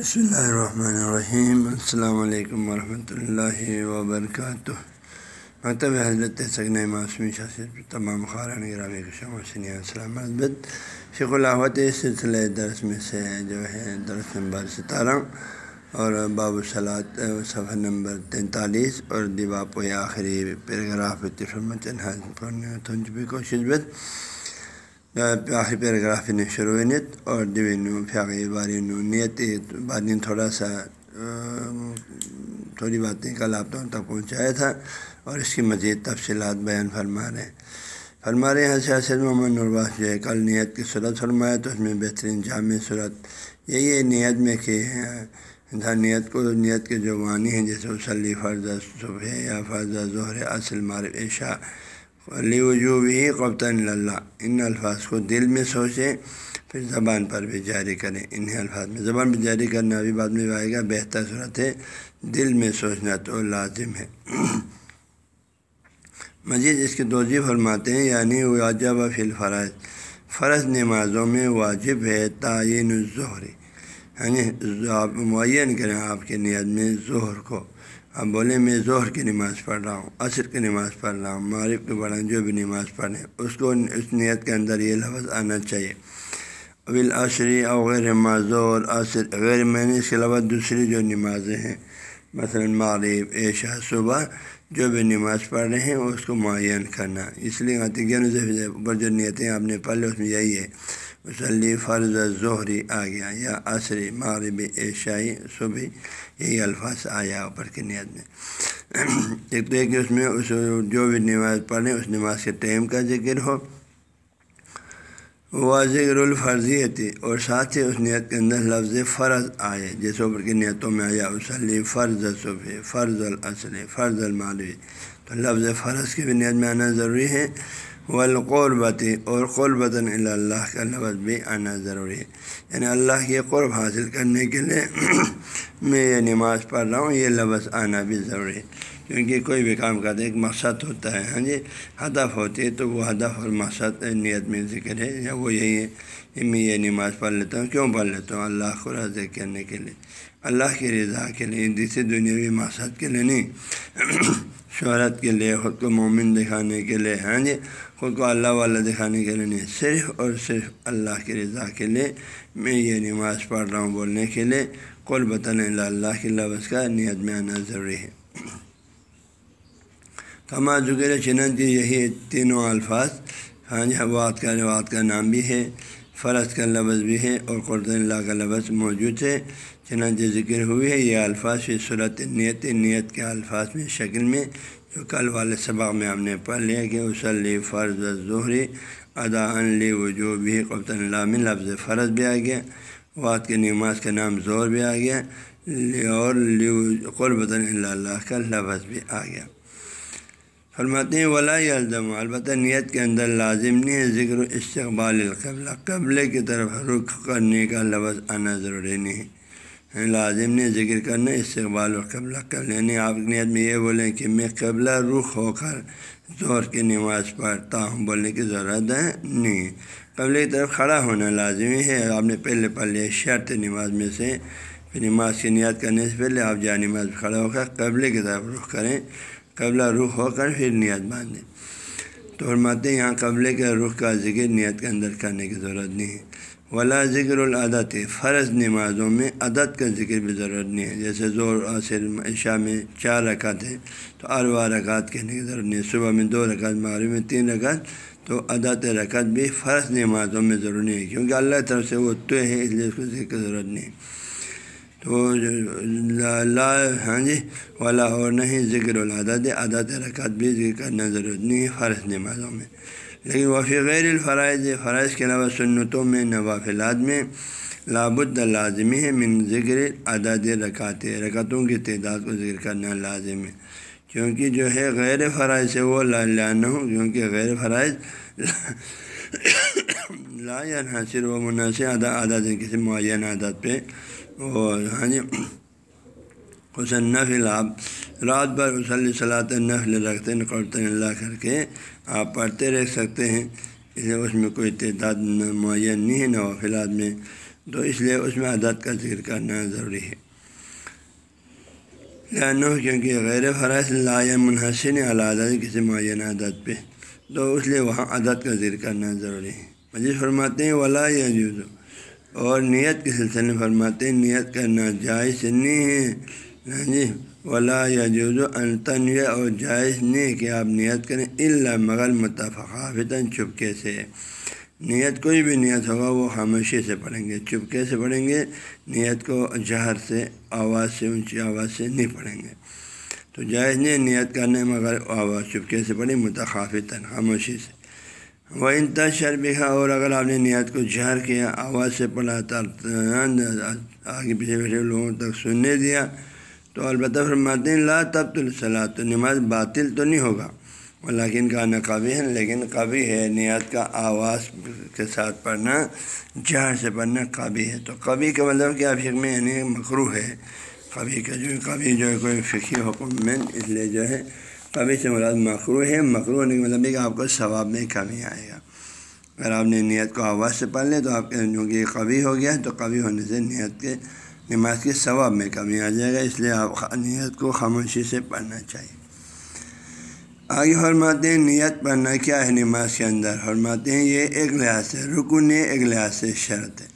بسم اللہ الرحمن الرحیم السلام علیکم ورحمۃ اللہ وبرکاتہ مکتب حضرت سگن معصومی شاثر تمام خارن گرامی شم وسنی السلام البت شیخ الحوت سلسلہ درس میں سے جو ہے درس نمبر ستارہ اور باب الصلاط صفحہ نمبر تینتالیس اور دیباپ آخری پیراگراف تنج بھی کوشش بت آخری پیراگراف نے شروع نیت اور دیوینو فیاقی باری نو نیت بارین تھوڑا سا تھوڑی باتیں کل آپ تک پہنچایا تھا اور اس کی مزید تفصیلات بیان فرما رہے ہیں فرما رہے ہیں سیاست محمد نرواس جو ہے کل نیت کی صورت فرمایا تو اس میں بہترین جامع صورت یہی ہے نیت میں کہ انسان نیت کو نیت کے جو معنی ہیں جیسے وسلی فرض صبح یا فرض ظہر اصل مارف عشاء علی وجوب ہی قبطن اللہ ان الفاظ کو دل میں سوچیں پھر زبان پر بھی جاری کریں۔ انہیں الفاظ میں زبان بھی جاری کرنا ابھی بعد میں آئے گا، بہتر صورت ہے۔ دل میں سوچنا تو لازم ہے۔ مزید اس کے دوجی فرماتے ہیں یعنی واجب فی الفرض۔ فرض نمازوں میں واجب ہے تعین الظہری یعنی آپ معین کریں آپ کے نیت میں ظہر کو۔ اب بولے میں ظہر کی نماز پڑھ رہا ہوں، عصر کی نماز پڑھ رہا ہوں معرف کے بڑھیں جو بھی نماز پڑھیں، اس کو اس نیت کے اندر یہ لفظ آنا چاہیے۔ ابل عصری اور غیر معذور عصر غیر میں نے اس کے علاوہ دوسری جو نمازیں ہیں، مثلاً معرف عشاء، صبح جو بھی نماز پڑھ رہے ہیں، اس کو معین کرنا۔ اس لیے اوپر جو نیتیں آپ نے پڑھ لی، اس میں یہی ہے۔ وسلی فرض ظہری آ گیا یا عصری مغرب عشائی صبح، یہی الفاظ آیا اوپر کی نیت میں۔ ایک تو ایک اس میں اس جو بھی نماز پڑھیں، اس نماز کے ٹائم کا ذکر ہو۔ وہ ذکر الفرضی تھی اور ساتھ ہی اس نیت کے اندر لفظ فرض آئے، جیسے اوپر کی نیتوں میں آیا وسلی فرض صبح، فرض العصر، فرض المعلوی تو لفظ فرض کی بھی نیت میں آنا ضروری ہے۔ والقربتی اور قربتاً اللہ کا لفظ بھی آنا ضروری ہے۔ یعنی اللہ کی قرب حاصل کرنے کے لیے میں یہ نماز پڑھ رہا ہوں، یہ لفظ آنا بھی ضروری ہے۔ کیونکہ کوئی بھی کام کرتے ایک مقصد ہوتا ہے ہاں جی؟ ہدف ہوتی ہے تو وہ ہدف اور مقصد نیت میں ذکر ہے، یا وہ یہی ہے کہ میں یہ نماز پڑھ لیتا ہوں، کیوں پڑھ لیتا ہوں؟ اللہ کو رضا کرنے کے لیے۔ اللہ کی رضا کے لیے دوسری دنیاوی مقصد کے لیے نہیں۔ شہرت کے لیے، خود کو مومن دکھانے کے لیے ہاں جی؟ خود کو اللہ والا دکھانے کے لیے نہیں، صرف اور صرف اللہ کی رضا کے لیے میں یہ نماز پڑھ رہا ہوں بولنے کے لیے۔ قل بطن اللہ کے لفظ کا نیت میں آنا ضروری ہے۔ کما ذکر چنن کی یہی تینوں الفاظ ہاں جی؟ وات کا روات کا نام بھی ہے۔ فرض کا لفظ بھی ہے اور قرۃ اللہ کا لفظ موجود ہے۔ چنانچہ ذکر ہوئی ہے یہ الفاظ فی صورت نیت نیت کے الفاظ میں شکل میں جو کل والے سبق میں ہم نے پڑھ لیا کہ وسلی فرض ظہری ادا لی وجوب بھی قبط اللہ میں لفظ فرض بھی آ گیا۔ وات کے نماز کا نام زور بھی آ گیا۔ اور قربۃ اللہ کا لفظ بھی آ گیا۔ فرماتے ہیں، ولا الزم البتہ نیت کے اندر لازم نہیں ہے ذکر استقبال القبلہ۔ قبل کی طرف رخ کرنے کا لفظ آنا ضروری نہیں ہے۔ لازم نے ذکر کرنا استقبال و قبلہ۔ قبل یعنی آپ نیت میں یہ بولیں کہ میں قبلہ رخ ہو کر زور کی نماز پڑھتا ہوں، بولنے کی ضرورت ہے۔ نہیں قبل کی طرف کھڑا ہونا لازمی ہے۔ آپ نے پہلے پڑھ لیا، شرط نماز میں سے، پھر نماز کی نیت کرنے سے پہلے آپ جا نماز کھڑا ہو کر قبل کی طرف رخ کریں۔ قبلہ رخ ہو کر پھر نیت باندھیں۔ تو فرماتے ہیں، یہاں قبل کے رخ کا ذکر نیت کے اندر کرنے کی ضرورت نہیں ہے۔ ولا ذکر العدت فرض نمازوں میں عدد کا ذکر بھی ضرورت نہیں ہے۔ جیسے زور عصر عشاء میں چار رکعت ہے تو اروا رکعت کہنے کی ضرورت نہیں ہے۔ صبح میں دو رکعت، مغرب میں تین رکعت، تو عدد رکعت بھی فرض نمازوں میں ضروری ہے۔ کیونکہ اللہ طرف سے وہ تو ہے، اس لیے اس کو ذکر کی ضرورت نہیں ہے۔ تو لا ہاں جی والا اور نہیں، ذکر العدد، عدد رکعت بھی ذکر کرنا ضرورت نہیں ہے فرض نمازوں میں لیکن وفی غیر الفرائض، فرائض کے علاوہ سنتوں میں، نوافلات میں لابد لازمی ہے من ذکر عدد رکعت، رکعتوں کی تعداد کو ذکر کرنا لازم ہے۔ کیونکہ جو ہے غیر فرائض سے وہ لانا ہوں کیونکہ غیر فرائض لا یا حاصل و مناسب ادا عادت کسی معین عادت پہ وہ ہاں جی حسن نفل آپ رات بھر وسلی صلاح نفل رکھتے ہیں قرطن اللہ کر کے آپ پڑھتے رہ سکتے ہیں۔ اسے اس میں کوئی تعداد معین نہیں ہے نوافلات میں۔ تو اس لیے اس میں عدد کا ذکر کرنا ضروری ہے۔ لانو کیونکہ غیر فرض لا منحصر علیہ کسی معینہ عدد پہ، تو اس لیے وہاں عدد کا ذکر کرنا ضروری ہے۔ مجھے فرماتے ہیں، ولا یا جزو اور نیت کے سلسلے میں فرماتے ہیں، نیت کرنا ہاں جی، جائز نہیں ہے۔ جی ولا یا جزو انتنوع اور جائز نہیں کہ آپ نیت کریں اللہ مغل متفقافتاً چپکے سے۔ نیت کوئی بھی نیت ہوگا، وہ خاموشی سے پڑھیں گے۔ چپکے سے پڑھیں گے، نیت کو جہر سے، آواز سے، اونچی آواز سے نہیں پڑھیں گے۔ تو جائز نہیں نیت کرنے، مگر آواز چپکے سے پڑھی متخافی خاموشی سے۔ وہ انتا شربیہ اور اگر آپ نے نیت کو جہر کیا، آواز سے پڑھا آگے پیچھے بیٹھے لوگوں تک سننے دیا، تو البتہ فرماتے ہیں، لا تب تو تو نماز باطل تو نہیں ہوگا۔ لیکن کا نقابی ہے لیکن کبھی ہے۔ نیت کا آواز کے ساتھ پڑھنا، جہر سے پڑھنا کبھی ہے۔ تو کبھی کا مطلب کہ فکر میں یعنی مکرو ہے۔ کبھی کا جو کبھی جو ہے، کوئی فقی حکم میں اس لیے جو ہے کبھی سے مراد مکرو ہے۔ مکرو ہونے کا مطلب ہے کہ آپ کو ثواب میں کمی آئے گا۔ اگر آپ نے نیت کو آواز سے پڑھ لیں تو آپ کے جو کہ ہو گیا تو کبھی ہونے سے نیت کے نماز کے ثواب میں کمی آ جائے گا، اس لیے آپ نیت کو خاموشی سے پڑھنا چاہیے۔ آگے فرماتے ہیں نیت پڑھنا کیا ہے نماز کے اندر؟ فرماتے ہیں یہ ایک لحاظ سے رکن ہے ایک لحاظ سے شرط ہے۔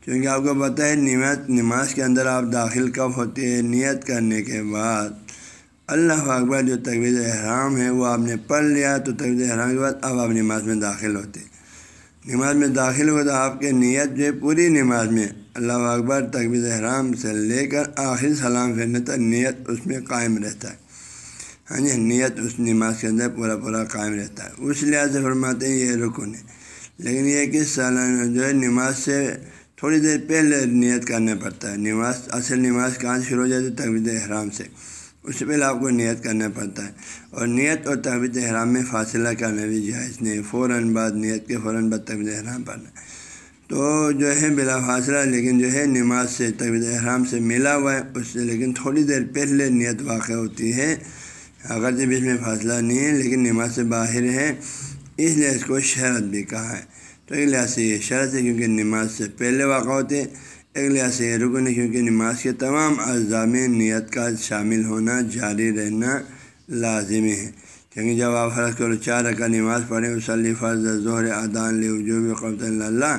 کیونکہ آپ کو پتہ ہے نیت نماز کے اندر آپ داخل کب ہوتے ہیں؟ نیت کرنے کے بعد۔ اللہ اکبر جو تقویز احرام ہے، وہ آپ نے پڑھ لیا تو تقویز احرام کے بعد اب آپ نماز میں داخل ہوتے نماز میں داخل ہو تو آپ کے نیت جو ہے پوری نماز میں۔ اللہ اکبر تقویز احرام سے لے کر آخر سلام پھرنے تک نیت اس میں قائم رہتا ہے۔ ہاں جی نیت اس نماز کے اندر پورا پورا قائم رہتا ہے۔ اس لحاظ سے فرماتے ہیں یہ رکن ہے۔ لیکن یہ کہ سالانہ جو ہے نماز سے تھوڑی دیر پہلے نیت کرنا پڑتا ہے۔ نماز، اصل نماز کہاں سے شروع ہو جاتی ہے؟ تقوید احرام سے۔ اس سے پہلے آپ کو نیت کرنا پڑتا ہے۔ اور نیت اور تقوید احرام میں فاصلہ کرنا بھی جائز نہیں، فوراً بعد نیت کے فوراً بعد تقوید احرام پڑھنا۔ تو جو ہے بلا فاصلہ، لیکن جو ہے نماز سے تقوید احرام سے ملا ہوا ہے، اس سے لیکن تھوڑی دیر پہلے نیت واقع ہوتی ہے۔ اگر جب اس میں فاصلہ نہیں ہے، لیکن نماز سے باہر ہے۔ اس لیے اس کو شرط بھی کہا ہے۔ تو ایک لحاظ سے یہ شرط ہے کیونکہ نماز سے پہلے واقع ہوتے ایک لحاظ سے یہ رکن کیونکہ نماز کے تمام اجزاء میں نیت کا شامل ہونا جاری رہنا لازمی ہے۔ کیونکہ جب آپ فرض کرو چار رکعت نماز پڑھیں وسلی فرض ظہر ادان لے قبط اللہ،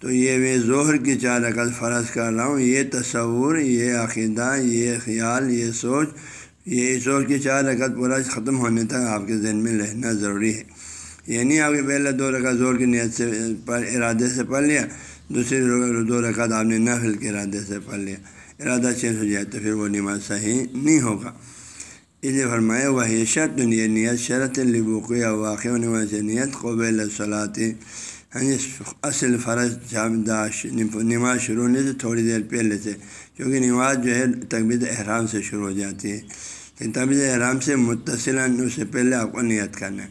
تو یہ میں ظہر کی چار رکعت فرض کر رہا ہوں۔ یہ تصور، یہ عقیدہ، یہ خیال، یہ سوچ یہ سوچ کی چار رکعت پورا ختم ہونے تک آپ کے ذہن میں رہنا ضروری ہے۔ یہ نہیں آپ کے پہلے دو رکعت زور کی نیت سے ارادے سے پڑھ لیا دوسری دو رکعت آپ نے نفل کے ارادے سے پڑھ لیا۔ ارادہ چینج ہو جائے تو پھر وہ نماز صحیح نہیں ہوگا۔ اس لیے فرمایا وہ یہ شرط یہ نیت شرط لبوق یا واقع ہونے والے نیت قبل صلاحی ہاں جی اصل فرض جامداش نماز شروع ہونے سے تھوڑی دیر پہلے سے، کیونکہ نماز جو ہے طبیعت احرام سے شروع ہو جاتی ہے۔ لیکن طبیعت احرام سے متصل اس سے پہلے آپ کو نیت کرنا ہے۔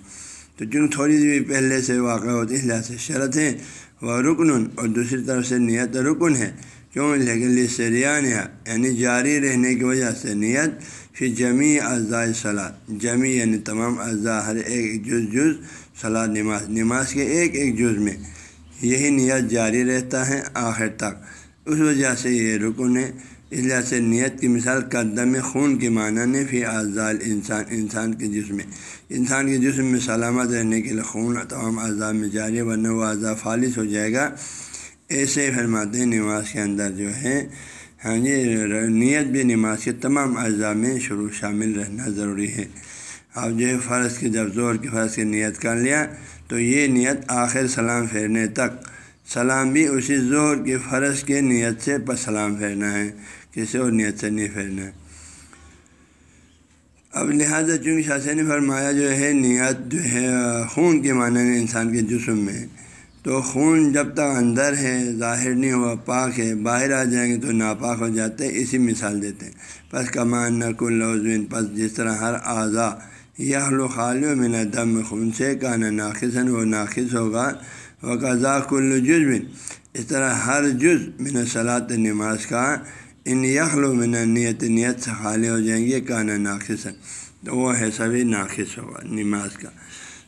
تو چونکہ تھوڑی سی پہلے سے واقع ہوتی ہے لحاظ سے شرط ہے وہ رکن اور دوسری طرف سے نیت رکن ہے، کیوں؟ لیکن سریان یعنی جاری رہنے کی وجہ سے نیت پھر جمی اعضاء صلاح جمی یعنی تمام اعضاء، ہر ایک جز جز صلاح نماز نماز کے ایک ایک جز میں، یہی نیت جاری رہتا ہے آخر تک۔ اس وجہ سے یہ رکن ہے اس لحاظ سے نیت کی مثال قدم خون کے معنی نے پھر اعضاء انسان انسان کے جسم میں۔ انسان کے جسم میں سلامت رہنے کے لیے خون تمام اعضاء میں جاری ورنہ وہ اعضاء فالص ہو جائے گا۔ ایسے فرماتے ہیں نماز کے اندر جو ہے۔ ہاں جی نیت بھی نماز کے تمام اعضاء میں شروع شامل رہنا ضروری ہے۔ آپ جو ہے فرض کے جب زور کے فرض کی نیت کر لیا، تو یہ نیت آخر سلام پھیرنے تک۔ سلام بھی اسی زور کے فرض کے نیت سے پر سلام پھیرنا ہے۔ کسی اور نیت سے نہیں پھیرنا ہے اب لہٰذا چونکہ شاہ نے فرمایا جو ہے نیت جو ہے، خون کے معنی میں انسان کے جسم میں۔ تو خون جب تک اندر ہے، ظاہر نہیں ہوا، پاک ہے، باہر آ جائیں گے تو ناپاک ہو جاتے ہیں، اسی مثال دیتے ہیں۔ پس کمان نقل لوزین پس جس طرح ہر اعضا یا خال و من دم خون سے کا نہ ناقصن وہ ناقص ہوگا۔ وہ قضا کل جزبن اس طرح ہر جز من صلاط نماز کا ان یخل من نیت نیت سے خالی ہو جائیں گے کانا ناقص تو وہ ہے سبھی ناقص ہوگا، نماز کا۔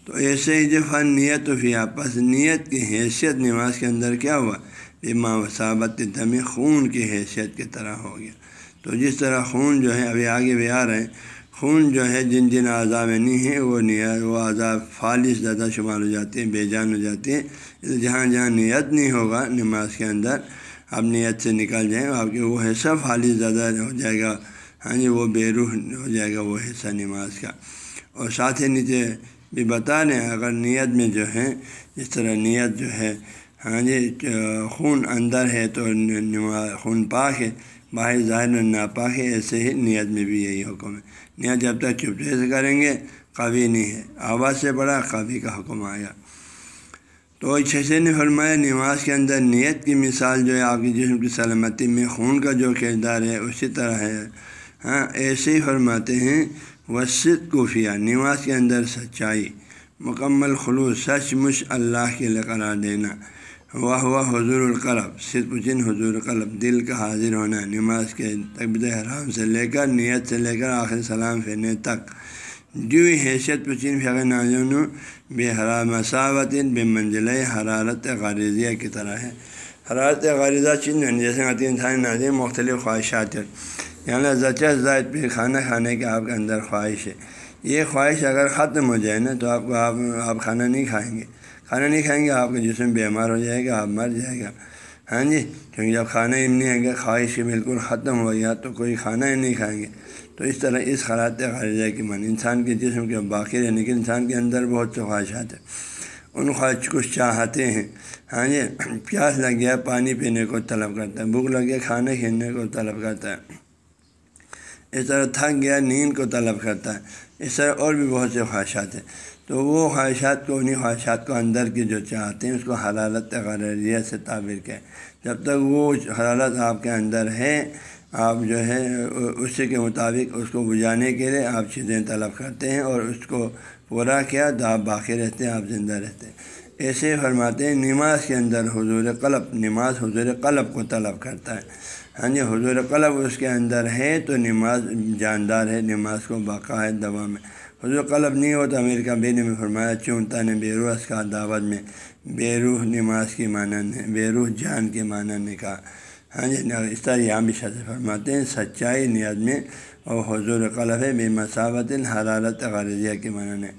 تو ایسے ہی جو فن نیت و فی آپس، نیت کی حیثیت نماز کے اندر کیا ہوا؟ بیما وصابت دم خون کی حیثیت کی طرح ہو گیا۔ تو جس طرح خون جو ہے، ابھی آگے بھی آ رہے ہیں، خون جو ہے، جن جن اعضاء میں نہیں ہے وہ نیت، وہ اعضاء فالص زیادہ شمار ہو جاتے ہیں، بے جان ہو جاتے ہیں۔ جہاں جہاں نیت نہیں ہوگا نماز کے اندر آپ نیت سے نکل جائیں آپ کے وہ حصہ خالص زیادہ ہو جائے گا۔ ہاں جی وہ بے روح ہو جائے گا وہ حصہ نماز کا۔ اور ساتھ ہی نیچے بھی بتا رہے ہیں، اگر نیت میں جو ہے اس طرح نیت جو ہے ہاں جی خون اندر ہے تو نماز، خون پاک ہے، باہر ظاہر ناپاک ہے، ایسے ہی نیت میں بھی یہی حکم ہے۔ نیت جب تک چپچے سے کریں گے، قوی نہیں ہے۔ آواز سے بڑا قوی کا حکم آیا۔ تو چھے نے فرمایا، نماز کے اندر نیت کی مثال جو ہے، آپ کی جسم کی سلامتی میں خون کا جو کردار ہے، اسی طرح ہے۔ ہاں ایسے ہی فرماتے ہیں وسط کوفیہ نماز کے اندر سچائی، مکمل خلوص، سچ مش اللہ کے لیے قرار دینا۔ واہ واہ حضور القلب صرف جن حضور القلب، دل کا حاضر ہونا، نماز کے طبیعت حرام سے لے کر، نیت سے لے کر آخر سلام پھیرنے تک۔ جو حیثیت پچین فقر ناظن بے حرام مساوت بے منزل حرارت غارضیہ کی طرح ہے۔ حرارت غارضہ چین جیسے آتی انسانی ناظرین مختلف خواہشات یعنی زچہ زائد پہ کھانا کھانے کے آپ کے اندر خواہش ہے۔ یہ خواہش اگر ختم ہو جائے نا، تو آپ کو آپ آپ کھانا نہیں کھائیں گے۔ کھانا نہیں کھائیں گے، آپ کا جسم بیمار ہو جائے گا، آپ مر جائے گا۔ ہاں جی؟ کیونکہ جب کھانا ہی نہیں آئے گا خواہش بالکل ختم ہو گیا تو کوئی کھانا ہی نہیں کھائیں گے۔ تو اس طرح اس خرات خارجہ کی من انسان کے جسم کے باقی رہنے کے انسان کے اندر بہت سے خواہشات ہیں۔ ان خواہش کچھ چاہتے ہیں۔ ہاں جی پیاس لگ گیا، پانی پینے کو طلب کرتا ہے، بھوک لگ گیا، کھانا کھیلنے کو طلب کرتا ہے۔ اس طرح تھک گیا، نیند کو طلب کرتا ہے۔ اس طرح اور بھی بہت سے خواہشات ہیں۔ تو وہ خواہشات کو انہیں خواہشات کو اندر کی جو چاہتے ہیں، اس کو حرالت غریہ سے تعبیر کریں۔ جب تک وہ حرالت آپ کے اندر ہے آپ جو ہے اسی کے مطابق اس کو بجھانے کے لیے آپ چیزیں طلب کرتے ہیں اور اس کو پورا کیا تو آپ باقی رہتے ہیں، آپ زندہ رہتے ہیں۔ ایسے فرماتے ہیں، نماز کے اندر حضور قلب، نماز حضور قلب کو طلب کرتا ہے۔ ہاں جی حضور قلب اس کے اندر ہے تو نماز جاندار ہے، نماز کو باقا ہے دوا میں۔ حضور قلب نہیں ہوتا، امیر کا بے میں فرمایا، چونتا نے بے روح کا دعوت میں، بے روح نماز کی مانند ہے بے روح جان کے مانند نے کہا۔ ہاں جی اس طرح یہاں بھی شد فرماتے ہیں، سچائی نیاز میں اور حضور قلب ہے بے مساوت حرارت غرضیہ کے مانند ہے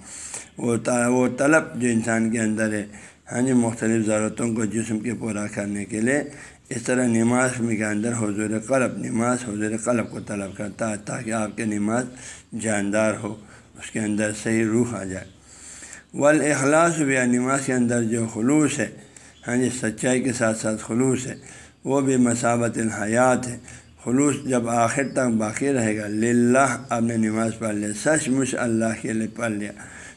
وہ وہ طلب جو انسان کے اندر ہے ہاں جی مختلف ضرورتوں کو جسم کے پورا کرنے کے لیے اس طرح نماز میں کے اندر حضور قلب، نماز حضور قلب کو طلب کرتا ہے تاکہ آپ کے نماز جاندار ہو، اس کے اندر صحیح روح آ جائے۔ ول اخلاص بھی نماز کے اندر جو خلوص ہے ہاں جی سچائی کے ساتھ ساتھ خلوص ہے۔ وہ بھی مساوت الحیات ہے۔ خلوص جب آخر تک باقی رہے گا۔ للہ، آپ نے نماز پڑھ لیا سچ مچ اللہ کے لیے پڑھ لیا۔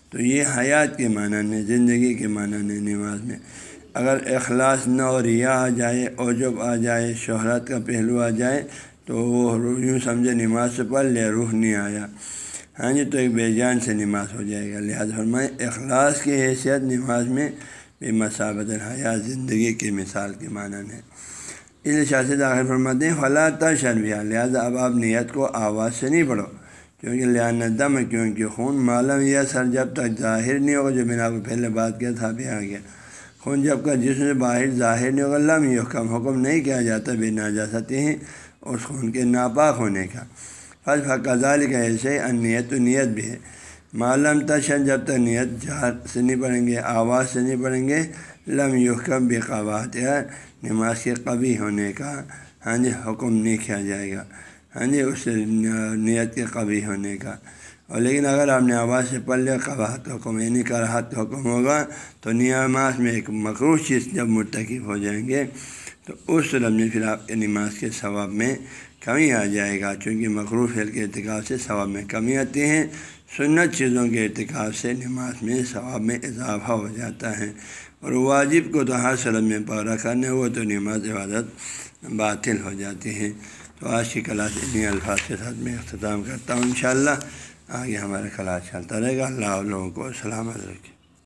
تو یہ حیات کے معنی نے زندگی کے معنی نے نماز میں۔ اگر اخلاص نہ اور ریا آ جائے اوجب آ جائے، شہرت کا پہلو آ جائے، تو وہ یوں سمجھے نماز سے پڑھ لیا، روح نہیں آیا۔ ہاں جی تو ایک بے جان سے نماز ہو جائے گا۔ لہٰذا فرمائے اخلاص کی حیثیت نماز میں بے مسابت الحیات، زندگی کی مثال کے معنی ہے اس لیے شاست داخل فرماتے ہیں فلاں تر بھی لہٰذا اب آپ نیت کو آواز سے نہیں پڑھو، کیونکہ لہٰذا دم کیونکہ خون معلوم یا سر جب تک ظاہر نہیں ہوگا، جو بنا کو پہلے بات کیا تھا بھی آ گیا۔ خون جب کا جسم سے باہر ظاہر نہیں ہوگا، لم حکم حکم نہیں کیا جاتا، بے نہ جا سکتے ہیں اس خون کے ناپاک ہونے کا۔ فض فضال کا ایسے نیت و نیت بھی ہے۔ معلوم تشن جب تک نیت جہاں سے نہیں پڑھیں گے، آواز سے نہیں پڑھیں گے، لم یحکم بے قوات یا نماز کے قبی ہونے کا ہاں جی حکم نہیں کیا جائے گا۔ ہاں جی اس نیت کے قبی ہونے کا۔ اور لیکن اگر آپ نے آواز سے پڑھ لیا، قباحت حکم یعنی کراہت حکم ہوگا، تو نماز میں ایک مقروض چیز جب مرتکب ہو جائیں گے، تو اس میں پھر آپ کے نماز کے ثواب میں کمی آ جائے گا۔ چونکہ مقروف حل کے ارتکاب سے ثواب میں کمی آتی ہے، سنت چیزوں کے ارتکاب سے نماز میں ثواب میں اضافہ ہو جاتا ہے۔ اور واجب کو تو ہر سلم میں پورا کرنے وہ تو نماز عبادت باطل ہو جاتی ہے تو آج کی کلاس انہیں الفاظ کے ساتھ میں اختتام کرتا ہوں۔ انشاءاللہ آگے ہمارا کلاس چلتا رہے گا۔ اللہ لوگوں کو سلامت رکھے۔